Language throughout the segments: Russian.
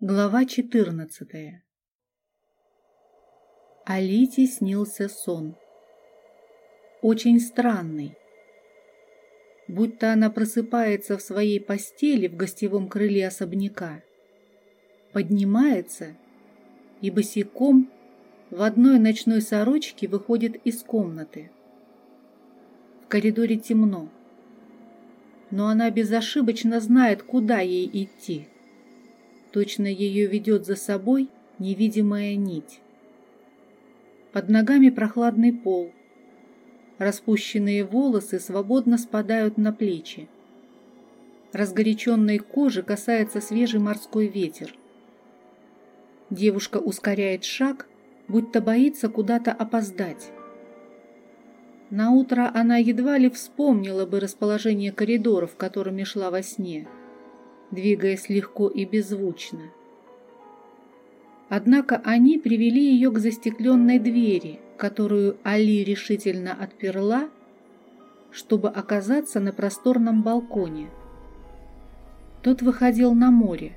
Глава 14 Алите снился сон. Очень странный. Будто она просыпается в своей постели в гостевом крыле особняка, поднимается и босиком в одной ночной сорочке выходит из комнаты. В коридоре темно, но она безошибочно знает, куда ей идти. Точно ее ведет за собой невидимая нить. Под ногами прохладный пол. Распущенные волосы свободно спадают на плечи. Разгоряченной кожи касается свежий морской ветер. Девушка ускоряет шаг, будто боится куда-то опоздать. На утро она едва ли вспомнила бы расположение коридоров, которыми шла во сне двигаясь легко и беззвучно. Однако они привели ее к застекленной двери, которую Али решительно отперла, чтобы оказаться на просторном балконе. Тот выходил на море.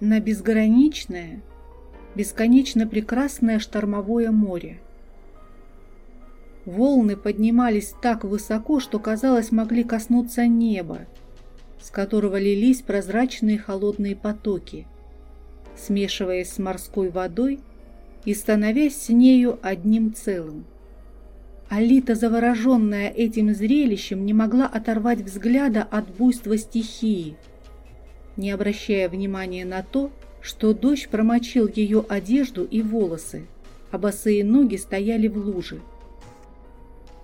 На безграничное, бесконечно прекрасное штормовое море. Волны поднимались так высоко, что, казалось, могли коснуться неба, с которого лились прозрачные холодные потоки, смешиваясь с морской водой и становясь с нею одним целым. Алита, завороженная этим зрелищем, не могла оторвать взгляда от буйства стихии, не обращая внимания на то, что дождь промочил ее одежду и волосы, а босые ноги стояли в луже.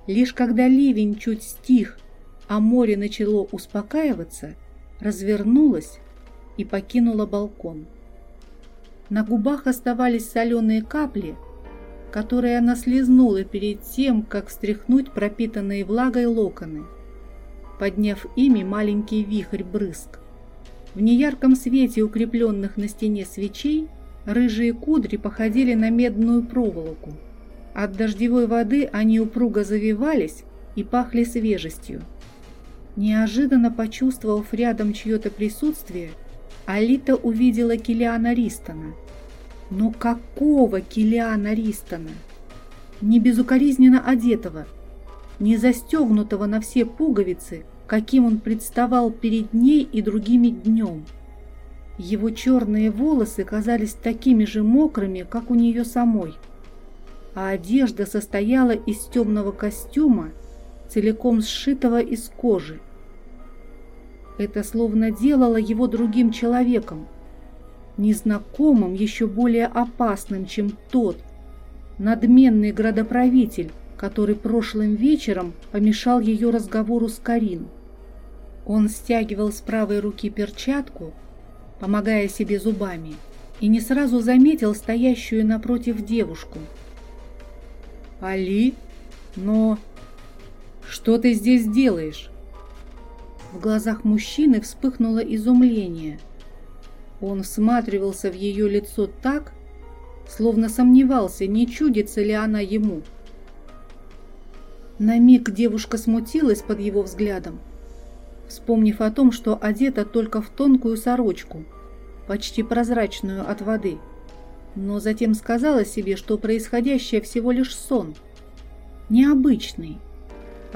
Лишь когда ливень чуть стих а море начало успокаиваться, развернулась и покинула балкон. На губах оставались соленые капли, которые она слезнула перед тем, как встряхнуть пропитанные влагой локоны, подняв ими маленький вихрь брызг. В неярком свете укрепленных на стене свечей рыжие кудри походили на медную проволоку. От дождевой воды они упруго завивались и пахли свежестью. Неожиданно почувствовав рядом чье-то присутствие, Алита увидела Килиана Ристона. Но какого Килиана Ристона? Не безукоризненно одетого, не застегнутого на все пуговицы, каким он представал перед ней и другими днем. Его черные волосы казались такими же мокрыми, как у нее самой, а одежда состояла из темного костюма, целиком сшитого из кожи. Это словно делало его другим человеком, незнакомым, еще более опасным, чем тот, надменный градоправитель, который прошлым вечером помешал ее разговору с Карин. Он стягивал с правой руки перчатку, помогая себе зубами, и не сразу заметил стоящую напротив девушку. «Али? Но что ты здесь делаешь?» В глазах мужчины вспыхнуло изумление. Он всматривался в ее лицо так, словно сомневался, не чудится ли она ему. На миг девушка смутилась под его взглядом, вспомнив о том, что одета только в тонкую сорочку, почти прозрачную от воды, но затем сказала себе, что происходящее всего лишь сон, необычный,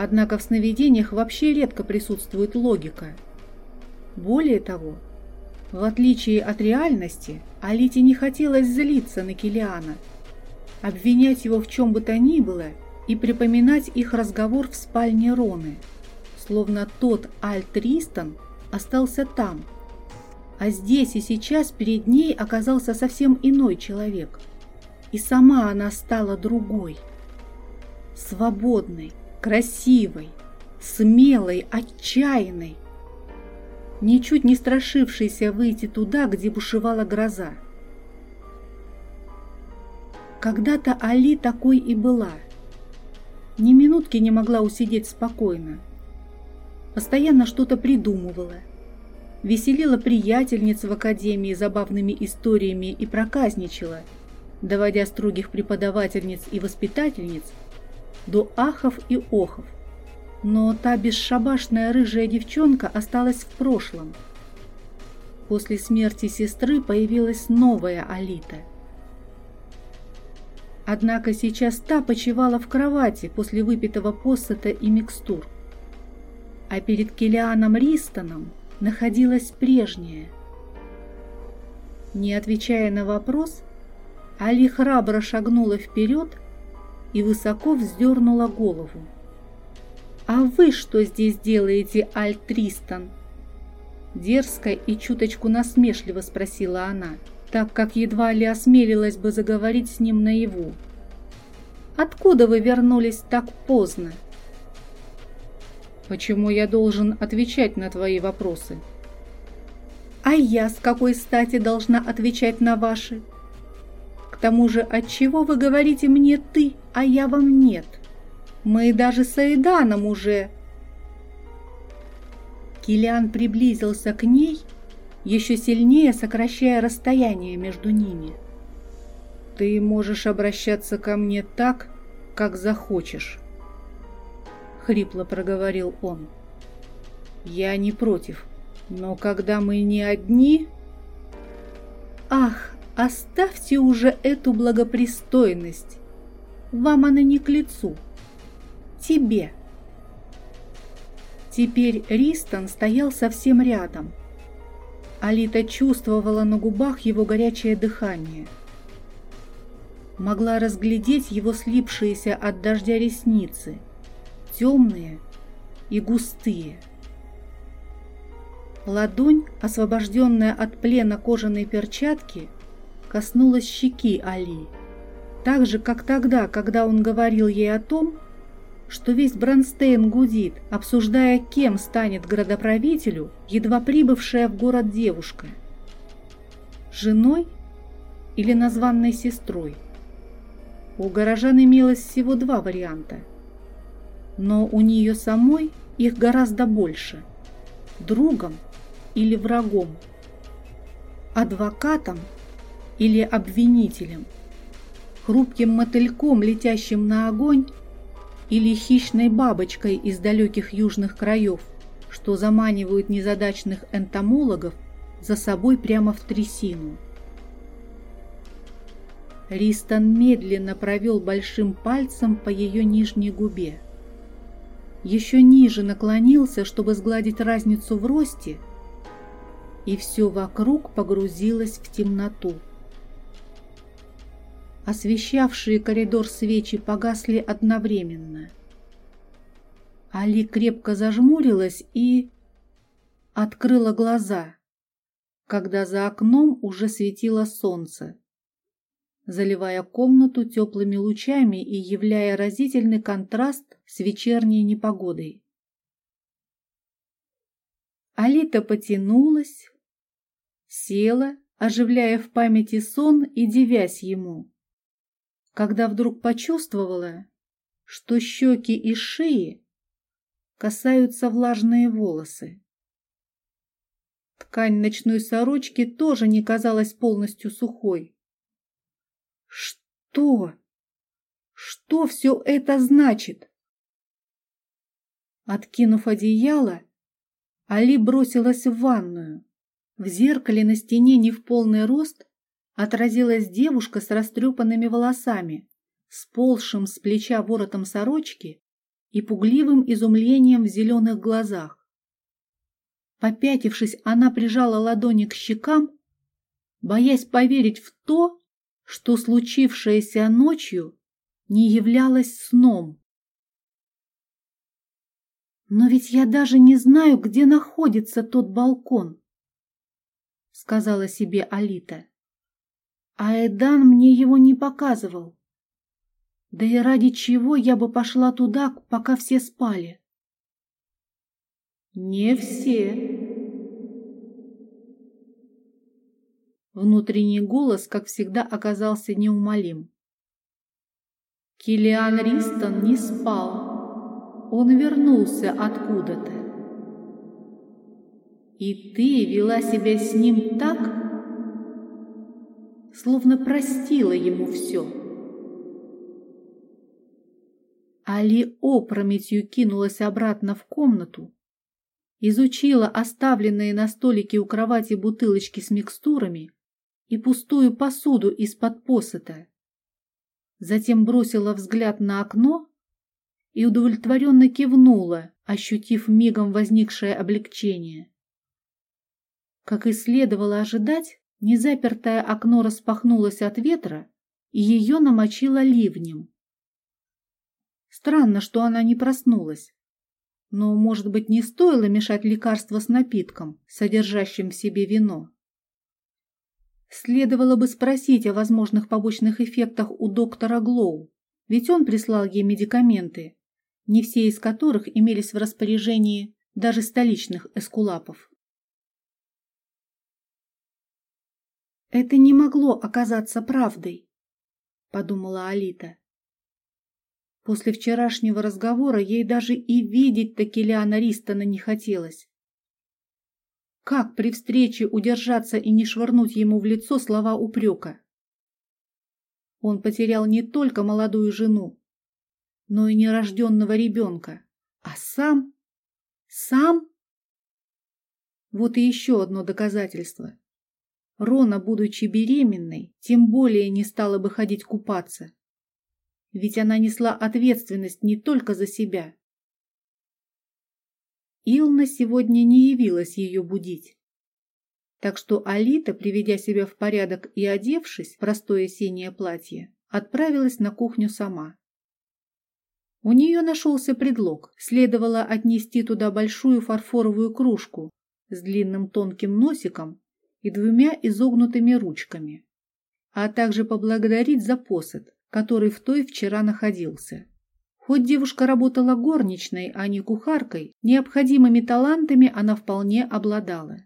Однако в сновидениях вообще редко присутствует логика. Более того, в отличие от реальности, Алите не хотелось злиться на Килиана, обвинять его в чем бы то ни было и припоминать их разговор в спальне Роны, словно тот Аль Тристан остался там, а здесь и сейчас перед ней оказался совсем иной человек. И сама она стала другой, свободной, красивой, смелой, отчаянной, ничуть не страшившейся выйти туда, где бушевала гроза. Когда-то Али такой и была. Ни минутки не могла усидеть спокойно. Постоянно что-то придумывала. Веселила приятельниц в академии забавными историями и проказничала, доводя строгих преподавательниц и воспитательниц до ахов и охов. Но та бесшабашная рыжая девчонка осталась в прошлом. После смерти сестры появилась новая Алита. Однако сейчас та почивала в кровати после выпитого посыта и микстур. А перед Килианом Ристоном находилась прежняя. Не отвечая на вопрос, Али храбро шагнула вперед и высоко вздернула голову. «А вы что здесь делаете, Аль Тристан?» Дерзко и чуточку насмешливо спросила она, так как едва ли осмелилась бы заговорить с ним наяву. «Откуда вы вернулись так поздно?» «Почему я должен отвечать на твои вопросы?» «А я с какой стати должна отвечать на ваши?» «К тому же, отчего вы говорите мне «ты», а я вам «нет»?» Мы даже с Айданом уже Килиан приблизился к ней, еще сильнее сокращая расстояние между ними. «Ты можешь обращаться ко мне так, как захочешь», — хрипло проговорил он. «Я не против, но когда мы не одни...» «Ах, оставьте уже эту благопристойность! Вам она не к лицу. Тебе!» Теперь Ристон стоял совсем рядом. Алита чувствовала на губах его горячее дыхание. Могла разглядеть его слипшиеся от дождя ресницы, темные и густые. Ладонь, освобожденная от плена кожаной перчатки, коснулась щеки Али, так же, как тогда, когда он говорил ей о том, что весь Бронстейн гудит, обсуждая, кем станет градоправителю едва прибывшая в город девушка. Женой или названной сестрой? У горожан имелось всего два варианта. Но у нее самой их гораздо больше. Другом или врагом. Адвокатом или обвинителем. Хрупким мотыльком, летящим на огонь, или хищной бабочкой из далеких южных краев, что заманивают незадачных энтомологов за собой прямо в трясину. Ристон медленно провел большим пальцем по ее нижней губе. Еще ниже наклонился, чтобы сгладить разницу в росте, и все вокруг погрузилось в темноту. Освещавшие коридор свечи погасли одновременно. Али крепко зажмурилась и открыла глаза, когда за окном уже светило солнце, заливая комнату теплыми лучами и являя разительный контраст с вечерней непогодой. Алита потянулась, села, оживляя в памяти сон и девясь ему когда вдруг почувствовала, что щеки и шеи касаются влажные волосы. Ткань ночной сорочки тоже не казалась полностью сухой. Что? Что все это значит? Откинув одеяло, Али бросилась в ванную. В зеркале на стене не в полный рост отразилась девушка с растрепанными волосами, сползшим с плеча воротом сорочки и пугливым изумлением в зеленых глазах. Попятившись, она прижала ладони к щекам, боясь поверить в то, что случившееся ночью не являлось сном. «Но ведь я даже не знаю, где находится тот балкон», — сказала себе Алита. А Эдан мне его не показывал. Да и ради чего я бы пошла туда, пока все спали? Не все. Внутренний голос, как всегда, оказался неумолим. Килиан Ристон не спал. Он вернулся откуда-то. И ты вела себя с ним так, словно простила ему все. Али опрометью кинулась обратно в комнату, изучила оставленные на столике у кровати бутылочки с микстурами и пустую посуду из-под посыта. Затем бросила взгляд на окно и удовлетворенно кивнула, ощутив мигом возникшее облегчение. Как и следовало ожидать, незапертое окно распахнулось от ветра, и ее намочило ливнем. Странно, что она не проснулась. Но, может быть, не стоило мешать лекарство с напитком, содержащим в себе вино. Следовало бы спросить о возможных побочных эффектах у доктора Глоу, ведь он прислал ей медикаменты, не все из которых имелись в распоряжении даже столичных эскулапов. «Это не могло оказаться правдой», — подумала Алита. После вчерашнего разговора ей даже и видеть Такелиана Ристона не хотелось. Как при встрече удержаться и не швырнуть ему в лицо слова упрека? Он потерял не только молодую жену, но и нерожденного ребенка. А сам? Сам? Вот и еще одно доказательство. Рона, будучи беременной, тем более не стала бы ходить купаться ведь она несла ответственность не только за себя. Илна сегодня не явилась ее будить. Так что Алита, приведя себя в порядок и одевшись в простое синее платье, отправилась на кухню сама. У нее нашелся предлог. Следовало отнести туда большую фарфоровую кружку с длинным тонким носиком и двумя изогнутыми ручками, а также поблагодарить за посад, который в той вчера находился. Хоть девушка работала горничной, а не кухаркой, необходимыми талантами она вполне обладала.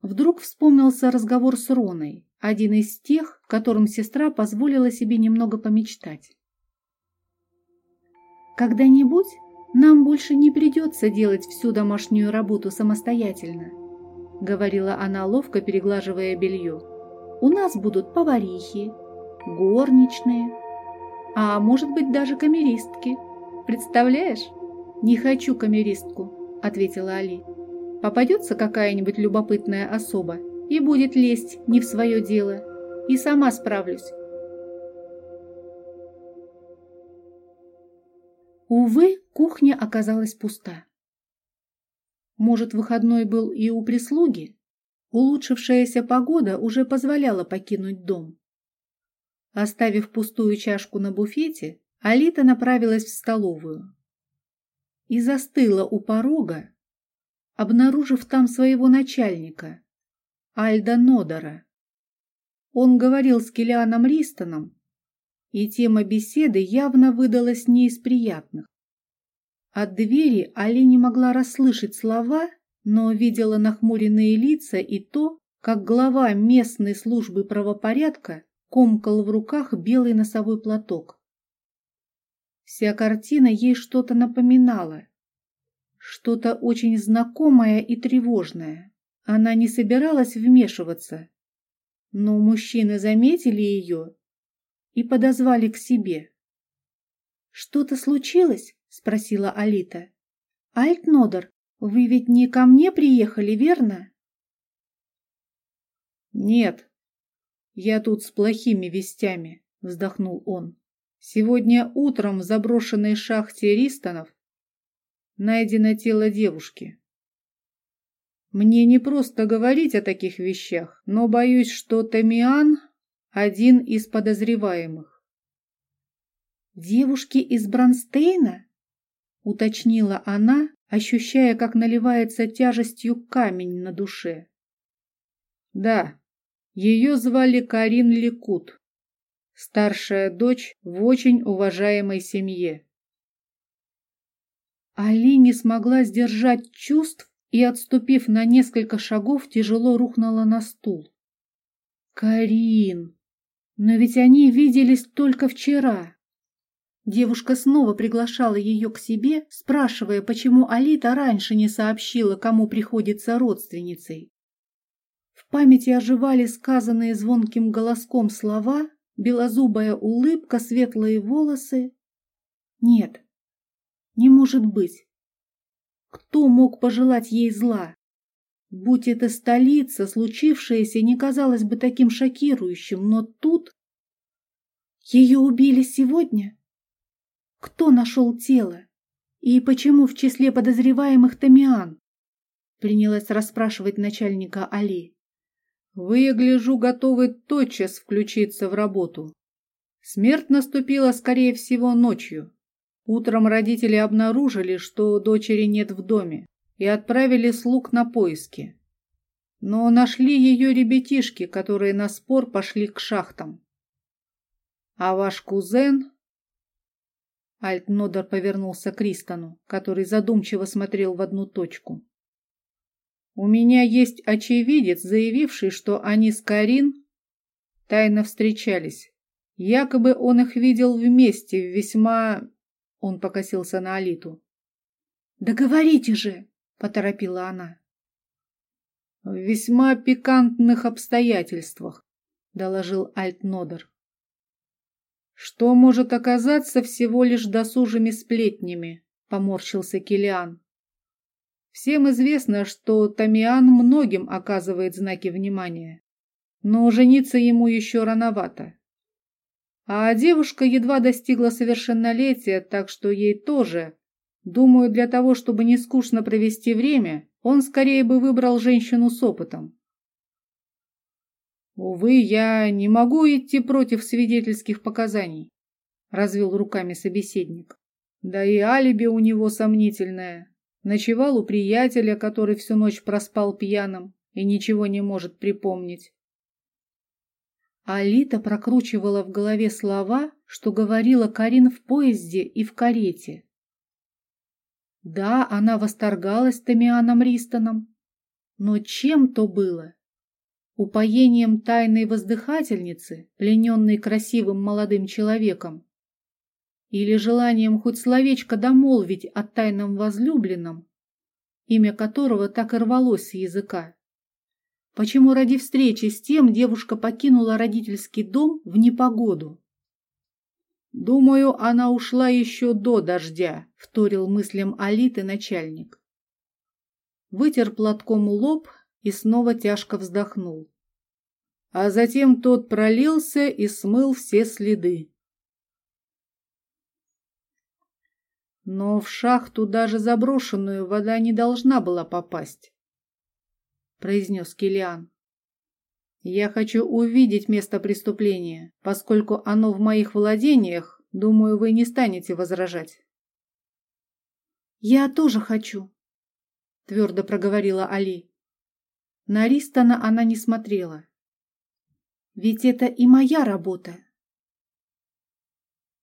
Вдруг вспомнился разговор с Роной, один из тех, в котором сестра позволила себе немного помечтать. «Когда-нибудь нам больше не придется делать всю домашнюю работу самостоятельно», говорила она, ловко переглаживая белье. «У нас будут поварихи, горничные, а может быть даже камеристки. Представляешь? Не хочу камеристку, ответила Али. Попадется какая-нибудь любопытная особа и будет лезть не в свое дело. И сама справлюсь. Увы, кухня оказалась пуста. Может, выходной был и у прислуги? Улучшившаяся погода уже позволяла покинуть дом. Оставив пустую чашку на буфете, Алита направилась в столовую и застыла у порога, обнаружив там своего начальника, Альда Нодора. Он говорил с Килианом Ристоном, и тема беседы явно выдалась не из приятных. От двери Али не могла расслышать слова, но видела нахмуренные лица и то, как глава местной службы правопорядка комкал в руках белый носовой платок. Вся картина ей что-то напоминала. Что-то очень знакомое и тревожное. Она не собиралась вмешиваться, но мужчины заметили ее и подозвали к себе. «Что-то случилось?» — спросила Алита. «Альтнодер, вы ведь не ко мне приехали, верно?» «Нет», «Я тут с плохими вестями», — вздохнул он. «Сегодня утром в заброшенной шахте Ристонов найдено тело девушки. Мне не просто говорить о таких вещах, но боюсь, что Тамиан — один из подозреваемых». «Девушки из Бронстейна?» — уточнила она, ощущая, как наливается тяжестью камень на душе. «Да», ее звали Карин Ликут, старшая дочь в очень уважаемой семье. Али не смогла сдержать чувств и, отступив на несколько шагов, тяжело рухнула на стул. Карин! Но ведь они виделись только вчера. Девушка снова приглашала ее к себе, спрашивая, почему Алита раньше не сообщила, кому приходится родственницей памяти оживали сказанные звонким голоском слова, белозубая улыбка, светлые волосы. Нет, не может быть. Кто мог пожелать ей зла? Будь это столица, случившееся не казалось бы таким шокирующим, но тут... Ее убили сегодня? Кто нашел тело? И почему в числе подозреваемых Тамиан? Принялась расспрашивать начальника Али. Вы, я гляжу, готовы тотчас включиться в работу. Смерть наступила, скорее всего, ночью. Утром родители обнаружили, что дочери нет в доме, и отправили слуг на поиски. Но нашли ее ребятишки, которые на спор пошли к шахтам. А ваш кузен... Альтнодер повернулся к Ристону, который задумчиво смотрел в одну точку. У меня есть очевидец, заявивший, что они с Карин тайно встречались. Якобы он их видел вместе в весьма... Он покосился на Алиту. «Да же!» — поторопила она. «В весьма пикантных обстоятельствах», — доложил Альтнодер. «Что может оказаться всего лишь досужими сплетнями?» — поморщился Килиан. Всем известно, что Тамиан многим оказывает знаки внимания, но жениться ему еще рановато. А девушка едва достигла совершеннолетия, так что ей тоже. Думаю, для того, чтобы не скучно провести время, он скорее бы выбрал женщину с опытом. «Увы, я не могу идти против свидетельских показаний», — развел руками собеседник. «Да и алиби у него сомнительное. Ночевал у приятеля, который всю ночь проспал пьяным и ничего не может припомнить. Алита прокручивала в голове слова, что говорила Карин в поезде и в карете. Да, она восторгалась Тамианом Ристоном, но чем то было? Упоением тайной воздыхательницы, плененной красивым молодым человеком, или желанием хоть словечко домолвить о тайном возлюбленном, имя которого так и рвалось с языка. Почему ради встречи с тем девушка покинула родительский дом в непогоду? «Думаю, она ушла еще до дождя», — вторил мыслям Алиты начальник. Вытер платком лоб и снова тяжко вздохнул. А затем тот пролился и смыл все следы. Но в шахту даже заброшенную вода не должна была попасть, произнес Килиан. Я хочу увидеть место преступления, поскольку оно в моих владениях, думаю, вы не станете возражать. Я тоже хочу, твердо проговорила Али. На Ристона она не смотрела. Ведь это и моя работа.